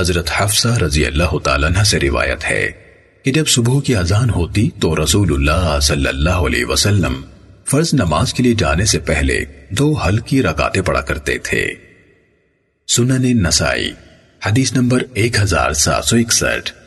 حضرت حفصہ رضی اللہ تعالیٰ سے روایت ہے کہ جب صبح کی اذان ہوتی تو رسول اللہ صلی اللہ علیہ وسلم فرض نماز کے لیے جانے سے پہلے دو ہلکی رکاتے پڑا کرتے تھے۔ سنن نسائی، حدیث نمبر ایک ہزار سات سو اکسٹھ۔